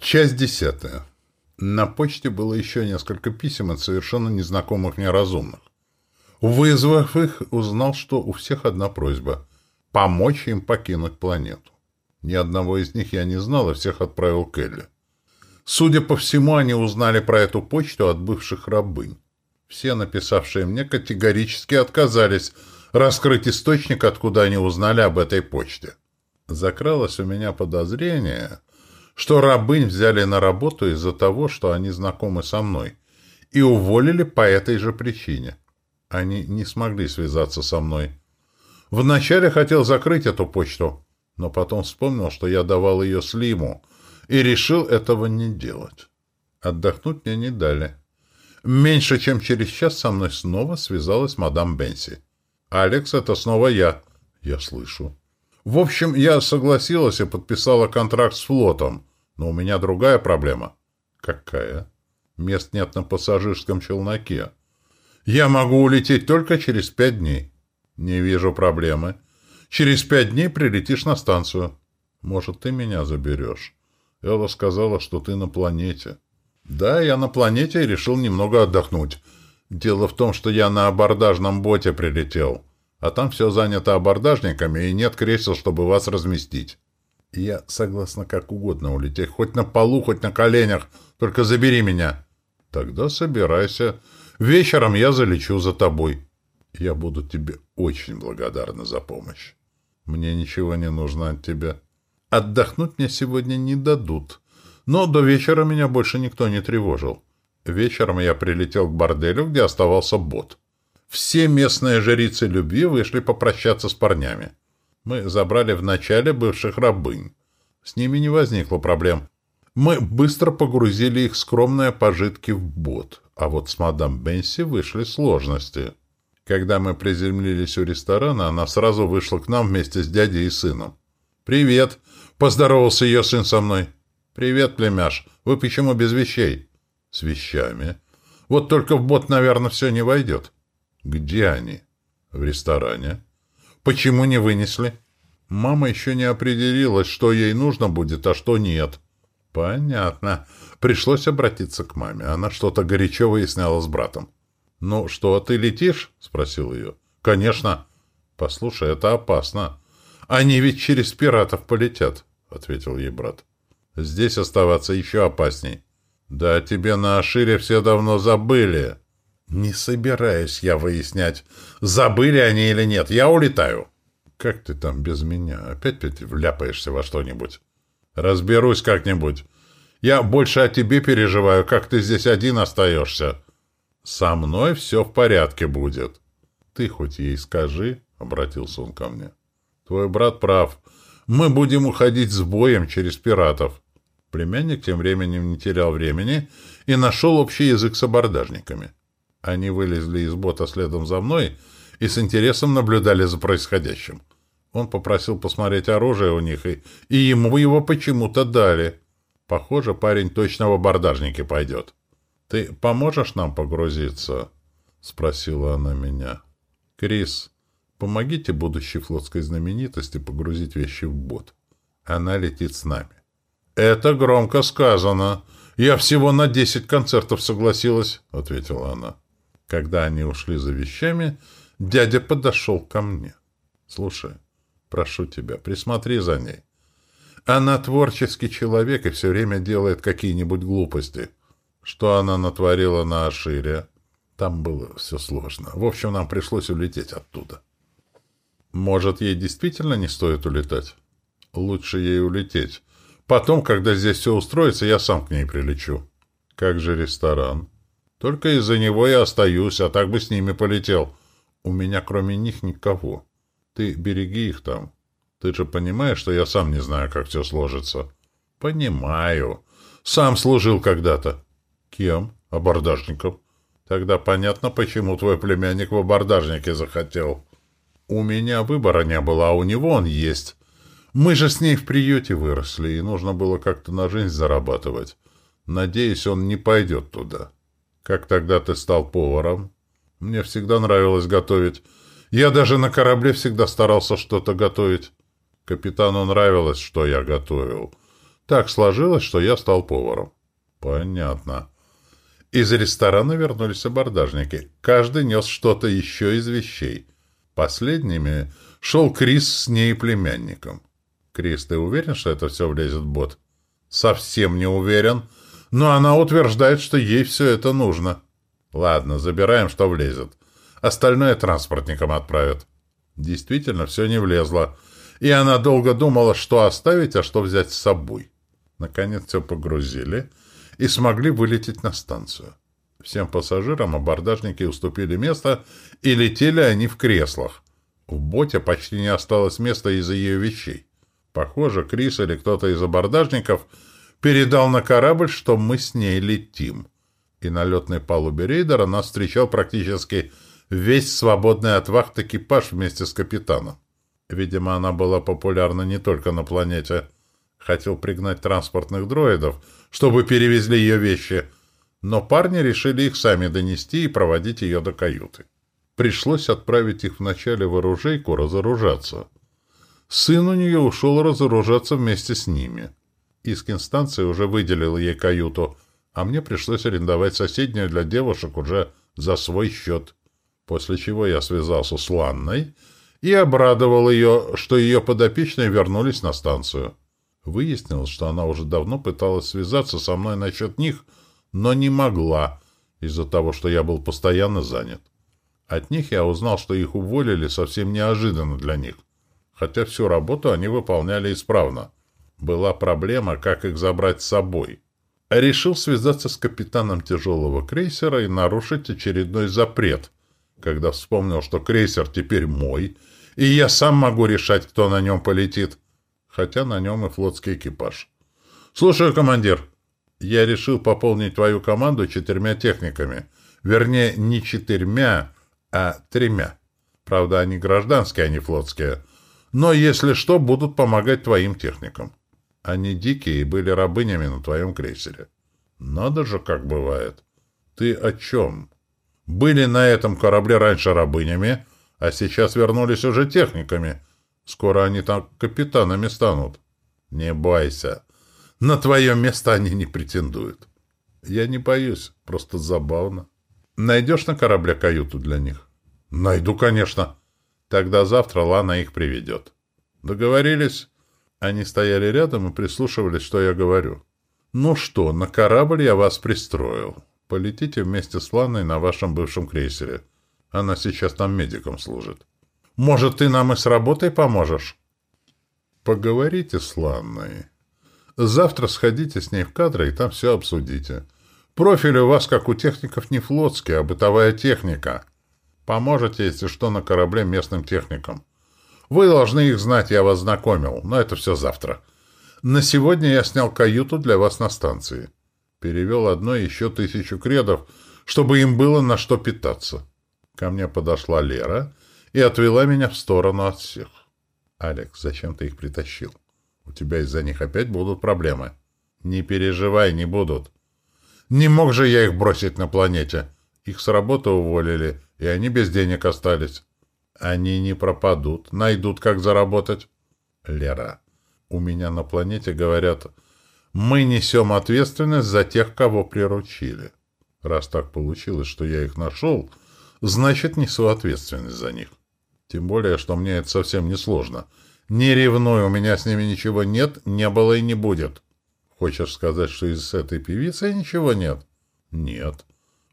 Часть десятая. На почте было еще несколько писем от совершенно незнакомых мне разумных. Вызвав их, узнал, что у всех одна просьба — помочь им покинуть планету. Ни одного из них я не знал, и всех отправил Келли. Судя по всему, они узнали про эту почту от бывших рабынь. Все, написавшие мне, категорически отказались раскрыть источник, откуда они узнали об этой почте. Закралось у меня подозрение, что рабынь взяли на работу из-за того, что они знакомы со мной, и уволили по этой же причине. Они не смогли связаться со мной. Вначале хотел закрыть эту почту, но потом вспомнил, что я давал ее Слиму, и решил этого не делать. Отдохнуть мне не дали. Меньше чем через час со мной снова связалась мадам Бенси. «Алекс, это снова я». «Я слышу». В общем, я согласилась и подписала контракт с флотом, но у меня другая проблема. Какая? Мест нет на пассажирском челноке. Я могу улететь только через пять дней. Не вижу проблемы. Через пять дней прилетишь на станцию. Может, ты меня заберешь? Элла сказала, что ты на планете. Да, я на планете и решил немного отдохнуть. Дело в том, что я на абордажном боте прилетел а там все занято абордажниками, и нет кресел, чтобы вас разместить. Я согласна как угодно улететь, хоть на полу, хоть на коленях, только забери меня. Тогда собирайся. Вечером я залечу за тобой. Я буду тебе очень благодарна за помощь. Мне ничего не нужно от тебя. Отдохнуть мне сегодня не дадут. Но до вечера меня больше никто не тревожил. Вечером я прилетел к борделю, где оставался бот. Все местные жрицы любви вышли попрощаться с парнями. Мы забрали вначале бывших рабынь. С ними не возникло проблем. Мы быстро погрузили их скромные пожитки в бот, а вот с мадам Бенси вышли сложности. Когда мы приземлились у ресторана, она сразу вышла к нам вместе с дядей и сыном. «Привет!» — поздоровался ее сын со мной. «Привет, племяш. Вы почему без вещей?» «С вещами. Вот только в бот, наверное, все не войдет». Где они? В ресторане. Почему не вынесли? Мама еще не определилась, что ей нужно будет, а что нет. Понятно. Пришлось обратиться к маме. Она что-то горячо выясняла с братом. «Ну что, ты летишь?» — спросил ее. «Конечно». «Послушай, это опасно. Они ведь через пиратов полетят», — ответил ей брат. «Здесь оставаться еще опасней». «Да тебе на Ашире все давно забыли». Не собираюсь я выяснять, забыли они или нет. Я улетаю. Как ты там без меня? Опять-опять вляпаешься во что-нибудь? Разберусь как-нибудь. Я больше о тебе переживаю, как ты здесь один остаешься. Со мной все в порядке будет. Ты хоть ей скажи, — обратился он ко мне. Твой брат прав. Мы будем уходить с боем через пиратов. Племянник тем временем не терял времени и нашел общий язык с абордажниками. Они вылезли из бота следом за мной и с интересом наблюдали за происходящим. Он попросил посмотреть оружие у них, и, и ему его почему-то дали. Похоже, парень точно в абордажнике пойдет. «Ты поможешь нам погрузиться?» — спросила она меня. «Крис, помогите будущей флотской знаменитости погрузить вещи в бот. Она летит с нами». «Это громко сказано. Я всего на десять концертов согласилась», — ответила она. Когда они ушли за вещами, дядя подошел ко мне. «Слушай, прошу тебя, присмотри за ней. Она творческий человек и все время делает какие-нибудь глупости. Что она натворила на Ашире? Там было все сложно. В общем, нам пришлось улететь оттуда». «Может, ей действительно не стоит улетать?» «Лучше ей улететь. Потом, когда здесь все устроится, я сам к ней прилечу». «Как же ресторан?» Только из-за него я остаюсь, а так бы с ними полетел. У меня кроме них никого. Ты береги их там. Ты же понимаешь, что я сам не знаю, как все сложится. Понимаю. Сам служил когда-то. Кем? Абордажником. Тогда понятно, почему твой племянник в абордажнике захотел. У меня выбора не было, а у него он есть. Мы же с ней в приюте выросли, и нужно было как-то на жизнь зарабатывать. Надеюсь, он не пойдет туда. Как тогда ты стал поваром? Мне всегда нравилось готовить. Я даже на корабле всегда старался что-то готовить. Капитану нравилось, что я готовил. Так сложилось, что я стал поваром. Понятно. Из ресторана вернулись абордажники. Каждый нес что-то еще из вещей. Последними шел Крис с ней племянником. Крис, ты уверен, что это все влезет в бот? Совсем не уверен. Но она утверждает, что ей все это нужно. Ладно, забираем, что влезет. Остальное транспортникам отправят. Действительно, все не влезло. И она долго думала, что оставить, а что взять с собой. Наконец все погрузили и смогли вылететь на станцию. Всем пассажирам абордажники уступили место, и летели они в креслах. В боте почти не осталось места из-за ее вещей. Похоже, Крис или кто-то из абордажников передал на корабль, что мы с ней летим. И на летной палубе рейдера нас встречал практически весь свободный от вахт экипаж вместе с капитаном. Видимо, она была популярна не только на планете. Хотел пригнать транспортных дроидов, чтобы перевезли ее вещи, но парни решили их сами донести и проводить ее до каюты. Пришлось отправить их вначале в оружейку разоружаться. Сын у нее ушел разоружаться вместе с ними. Искин станции уже выделил ей каюту, а мне пришлось арендовать соседнюю для девушек уже за свой счет. После чего я связался с Ланной и обрадовал ее, что ее подопечные вернулись на станцию. Выяснилось, что она уже давно пыталась связаться со мной насчет них, но не могла, из-за того, что я был постоянно занят. От них я узнал, что их уволили совсем неожиданно для них, хотя всю работу они выполняли исправно. Была проблема, как их забрать с собой. Решил связаться с капитаном тяжелого крейсера и нарушить очередной запрет, когда вспомнил, что крейсер теперь мой, и я сам могу решать, кто на нем полетит, хотя на нем и флотский экипаж. «Слушаю, командир. Я решил пополнить твою команду четырьмя техниками. Вернее, не четырьмя, а тремя. Правда, они гражданские, а не флотские. Но, если что, будут помогать твоим техникам». Они дикие и были рабынями на твоем крейсере. Надо же, как бывает. Ты о чем? Были на этом корабле раньше рабынями, а сейчас вернулись уже техниками. Скоро они там капитанами станут. Не бойся. На твое место они не претендуют. Я не боюсь, просто забавно. Найдешь на корабле каюту для них? Найду, конечно. Тогда завтра Лана их приведет. Договорились? Они стояли рядом и прислушивались, что я говорю. «Ну что, на корабль я вас пристроил. Полетите вместе с Ланой на вашем бывшем крейсере. Она сейчас там медиком служит. Может, ты нам и с работой поможешь?» «Поговорите с Ланной. Завтра сходите с ней в кадры и там все обсудите. Профиль у вас, как у техников, не флотский, а бытовая техника. Поможете, если что, на корабле местным техникам. Вы должны их знать, я вас знакомил, но это все завтра. На сегодня я снял каюту для вас на станции. Перевел одно еще тысячу кредов, чтобы им было на что питаться. Ко мне подошла Лера и отвела меня в сторону от всех. «Алекс, зачем ты их притащил? У тебя из-за них опять будут проблемы». «Не переживай, не будут. Не мог же я их бросить на планете. Их с работы уволили, и они без денег остались. Они не пропадут, найдут, как заработать. Лера, у меня на планете говорят, мы несем ответственность за тех, кого приручили. Раз так получилось, что я их нашел, значит, несу ответственность за них. Тем более, что мне это совсем не сложно. Не ревнуй, у меня с ними ничего нет, не было и не будет. Хочешь сказать, что из этой певицы ничего нет? Нет.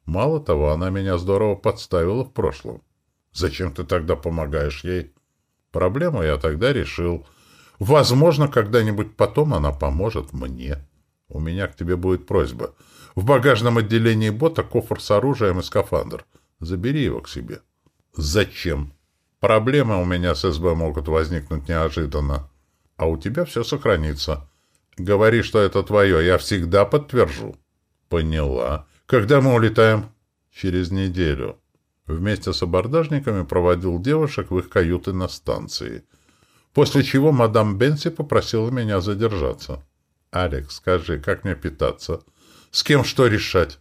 Мало того, она меня здорово подставила в прошлом. Зачем ты тогда помогаешь ей? Проблему я тогда решил. Возможно, когда-нибудь потом она поможет мне. У меня к тебе будет просьба. В багажном отделении бота кофр с оружием и скафандр. Забери его к себе. Зачем? Проблемы у меня с СБ могут возникнуть неожиданно. А у тебя все сохранится. Говори, что это твое, я всегда подтвержу. Поняла. Когда мы улетаем? Через неделю. Вместе с абордажниками проводил девушек в их каюты на станции. После чего мадам Бенси попросила меня задержаться. «Алекс, скажи, как мне питаться? С кем что решать?»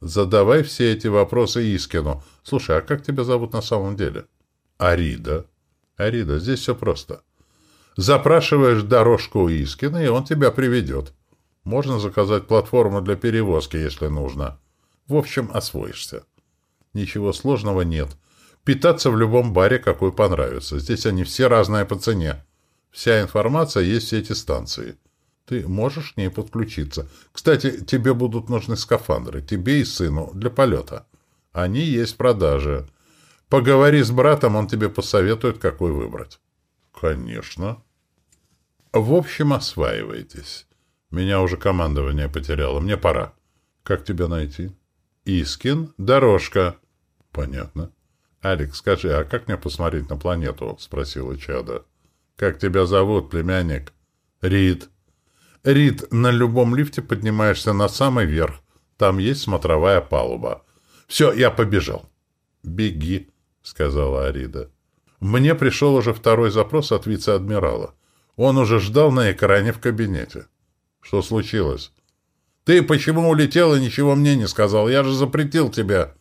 «Задавай все эти вопросы Искину. Слушай, а как тебя зовут на самом деле?» «Арида». «Арида, здесь все просто. Запрашиваешь дорожку у Искина, и он тебя приведет. Можно заказать платформу для перевозки, если нужно. В общем, освоишься. Ничего сложного нет. Питаться в любом баре, какой понравится. Здесь они все разные по цене. Вся информация есть в сети станции. Ты можешь к ней подключиться. Кстати, тебе будут нужны скафандры. Тебе и сыну. Для полета. Они есть в продаже. Поговори с братом, он тебе посоветует, какой выбрать. Конечно. В общем, осваивайтесь. Меня уже командование потеряло. Мне пора. Как тебя найти? Искин, дорожка. Понятно. Алекс, скажи, а как мне посмотреть на планету? Спросила Чада. Как тебя зовут, племянник? Рид. Рид, на любом лифте поднимаешься на самый верх. Там есть смотровая палуба. Все, я побежал. Беги, сказала Арида. Мне пришел уже второй запрос от вице-адмирала. Он уже ждал на экране в кабинете. Что случилось? Ты почему улетел и ничего мне не сказал? Я же запретил тебя.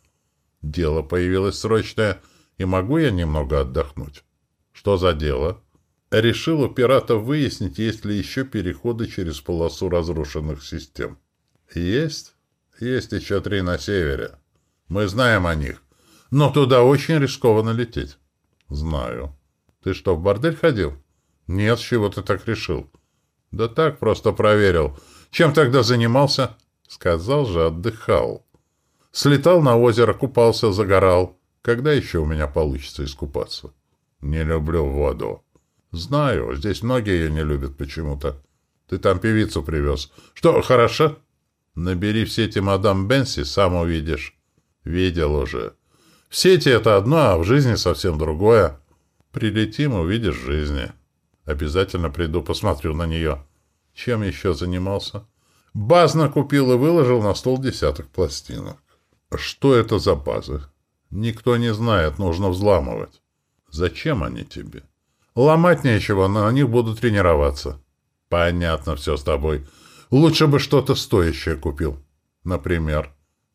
Дело появилось срочное, и могу я немного отдохнуть? Что за дело? Решил у пиратов выяснить, есть ли еще переходы через полосу разрушенных систем. Есть? Есть еще три на севере. Мы знаем о них. Но туда очень рискованно лететь. Знаю. Ты что, в бордель ходил? Нет, с чего ты так решил? Да так, просто проверил. Чем тогда занимался? Сказал же, отдыхал. Слетал на озеро, купался, загорал. Когда еще у меня получится искупаться? Не люблю воду. Знаю, здесь многие ее не любят почему-то. Ты там певицу привез. Что, хорошо? Набери в сети мадам Бенси, сам увидишь. Видел уже. В сети это одно, а в жизни совсем другое. Прилетим, увидишь жизни. Обязательно приду, посмотрю на нее. Чем еще занимался? Базно купил и выложил на стол десяток пластинок. Что это за базы? Никто не знает, нужно взламывать. Зачем они тебе? Ломать нечего, но они будут тренироваться. Понятно все с тобой. Лучше бы что-то стоящее купил. Например.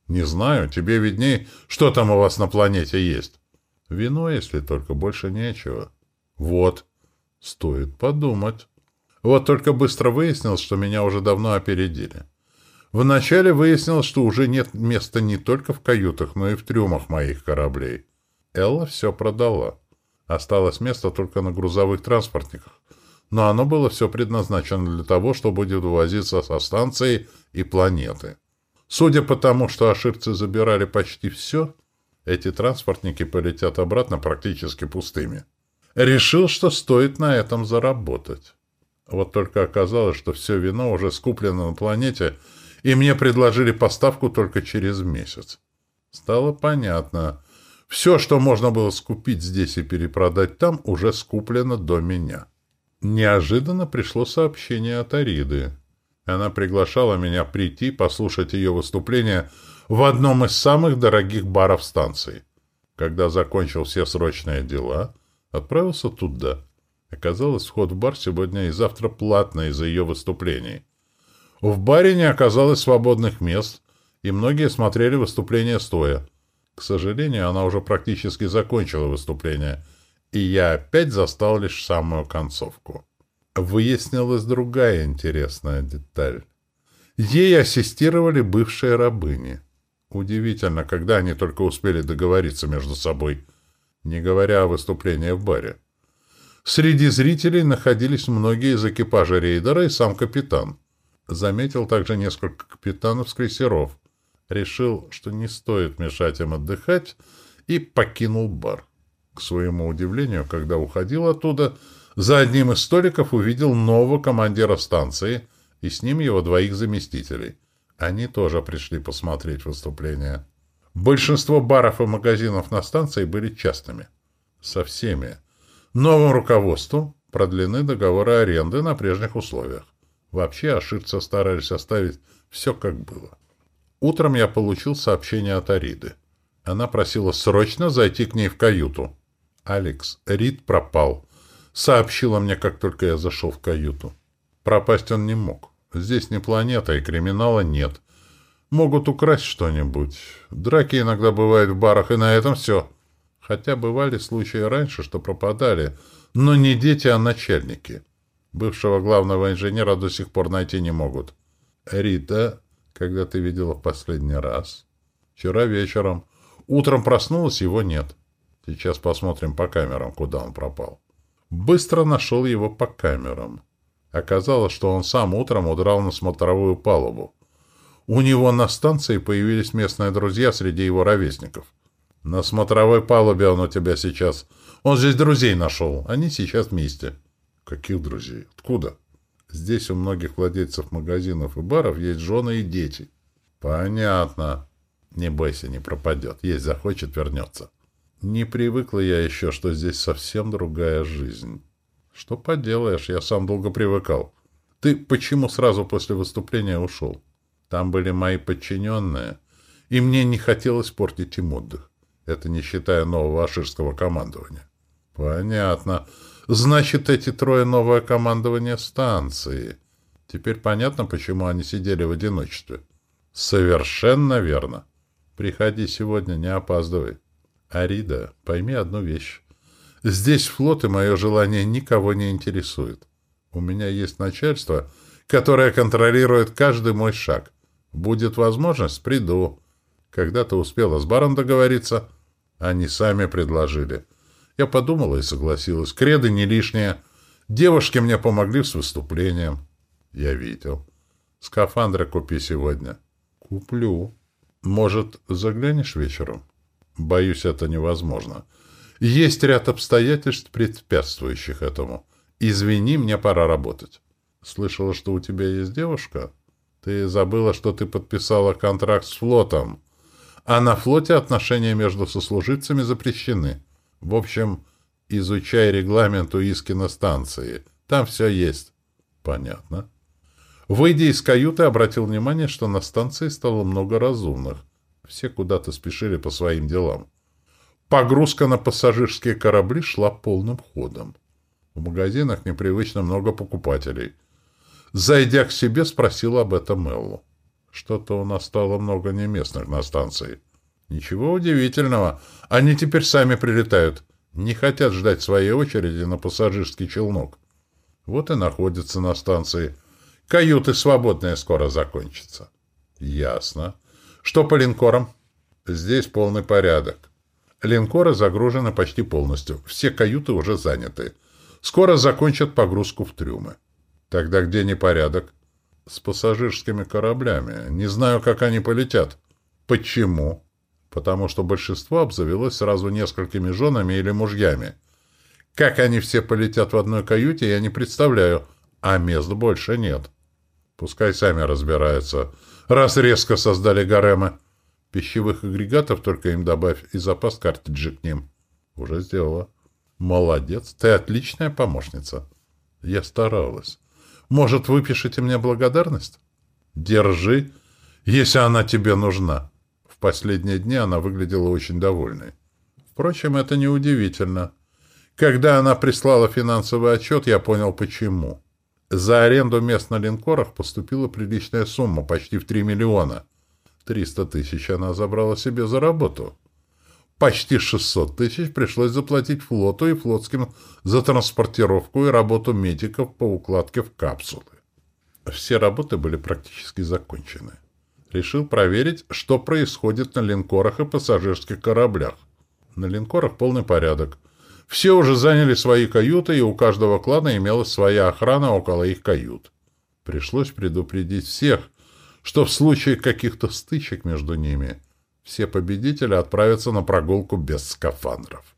Не знаю, тебе видней, что там у вас на планете есть. Вино, если только больше нечего. Вот. Стоит подумать. Вот только быстро выяснилось, что меня уже давно опередили. Вначале выяснилось, что уже нет места не только в каютах, но и в трюмах моих кораблей. Элла все продала. Осталось место только на грузовых транспортниках. Но оно было все предназначено для того, что будет увозиться со станции и планеты. Судя по тому, что аширцы забирали почти все, эти транспортники полетят обратно практически пустыми. Решил, что стоит на этом заработать. Вот только оказалось, что все вино уже скуплено на планете, и мне предложили поставку только через месяц. Стало понятно, все, что можно было скупить здесь и перепродать там, уже скуплено до меня. Неожиданно пришло сообщение от Ариды. Она приглашала меня прийти послушать ее выступление в одном из самых дорогих баров станции. Когда закончил все срочные дела, отправился туда. Оказалось, вход в бар сегодня и завтра платный из-за ее выступлений. В баре не оказалось свободных мест, и многие смотрели выступление стоя. К сожалению, она уже практически закончила выступление, и я опять застал лишь самую концовку. Выяснилась другая интересная деталь. Ей ассистировали бывшие рабыни. Удивительно, когда они только успели договориться между собой, не говоря о выступлении в баре. Среди зрителей находились многие из экипажа рейдера и сам капитан. Заметил также несколько капитанов с крейсеров решил, что не стоит мешать им отдыхать, и покинул бар. К своему удивлению, когда уходил оттуда, за одним из столиков увидел нового командира станции и с ним его двоих заместителей. Они тоже пришли посмотреть выступление. Большинство баров и магазинов на станции были частными. Со всеми. Новым руководством продлены договоры аренды на прежних условиях. Вообще, ошибцы старались оставить все как было. Утром я получил сообщение от Ариды. Она просила срочно зайти к ней в каюту. «Алекс, Рид пропал», — сообщила мне, как только я зашел в каюту. Пропасть он не мог. Здесь не планета, и криминала нет. Могут украсть что-нибудь. Драки иногда бывают в барах, и на этом все. Хотя бывали случаи раньше, что пропадали. Но не дети, а начальники. Бывшего главного инженера до сих пор найти не могут. Рита, когда ты видела в последний раз? Вчера вечером. Утром проснулась, его нет. Сейчас посмотрим по камерам, куда он пропал. Быстро нашел его по камерам. Оказалось, что он сам утром удрал на смотровую палубу. У него на станции появились местные друзья среди его ровесников. На смотровой палубе он у тебя сейчас. Он здесь друзей нашел. Они сейчас вместе. Каких друзей? Откуда? Здесь у многих владельцев магазинов и баров есть жены и дети. Понятно. Не бойся, не пропадет. Есть захочет, вернется. Не привыкла я еще, что здесь совсем другая жизнь. Что поделаешь, я сам долго привыкал. Ты почему сразу после выступления ушел? Там были мои подчиненные, и мне не хотелось портить им отдых. Это не считая нового аширского командования. Понятно. Значит, эти трое новое командование станции. Теперь понятно, почему они сидели в одиночестве. Совершенно верно. Приходи сегодня, не опаздывай. Арида, пойми одну вещь. Здесь флот и мое желание никого не интересует. У меня есть начальство, которое контролирует каждый мой шаг. Будет возможность, приду. Когда ты успела с баром договориться, они сами предложили. Я подумала и согласилась. Креды не лишние. Девушки мне помогли с выступлением. Я видел. Скафандры купи сегодня. Куплю. Может, заглянешь вечером? Боюсь, это невозможно. Есть ряд обстоятельств, препятствующих этому. Извини, мне пора работать. Слышала, что у тебя есть девушка? Ты забыла, что ты подписала контракт с флотом. А на флоте отношения между сослуживцами запрещены. В общем, изучай регламент у Искина станции. Там все есть. Понятно. Выйдя из каюты, обратил внимание, что на станции стало много разумных. Все куда-то спешили по своим делам. Погрузка на пассажирские корабли шла полным ходом. В магазинах непривычно много покупателей. Зайдя к себе, спросил об этом Эллу. Что-то у нас стало много неместных на станции. Ничего удивительного. Они теперь сами прилетают. Не хотят ждать своей очереди на пассажирский челнок. Вот и находятся на станции. Каюты свободные скоро закончатся. Ясно. Что по линкорам? Здесь полный порядок. Линкоры загружены почти полностью. Все каюты уже заняты. Скоро закончат погрузку в трюмы. Тогда где непорядок? С пассажирскими кораблями. Не знаю, как они полетят. Почему? Потому что большинство обзавелось сразу несколькими женами или мужьями. Как они все полетят в одной каюте, я не представляю, а мест больше нет. Пускай сами разбираются, раз резко создали гаремы. Пищевых агрегатов только им добавь и запас картриджей к ним. Уже сделала. Молодец, ты отличная помощница. Я старалась. Может, выпишите мне благодарность? Держи, если она тебе нужна. Последние дни она выглядела очень довольной. Впрочем, это неудивительно. Когда она прислала финансовый отчет, я понял, почему. За аренду мест на линкорах поступила приличная сумма, почти в 3 миллиона. 300 тысяч она забрала себе за работу. Почти 600 тысяч пришлось заплатить флоту и флотским за транспортировку и работу медиков по укладке в капсулы. Все работы были практически закончены. Решил проверить, что происходит на линкорах и пассажирских кораблях. На линкорах полный порядок. Все уже заняли свои каюты, и у каждого клана имелась своя охрана около их кают. Пришлось предупредить всех, что в случае каких-то стычек между ними – все победители отправятся на прогулку без скафандров.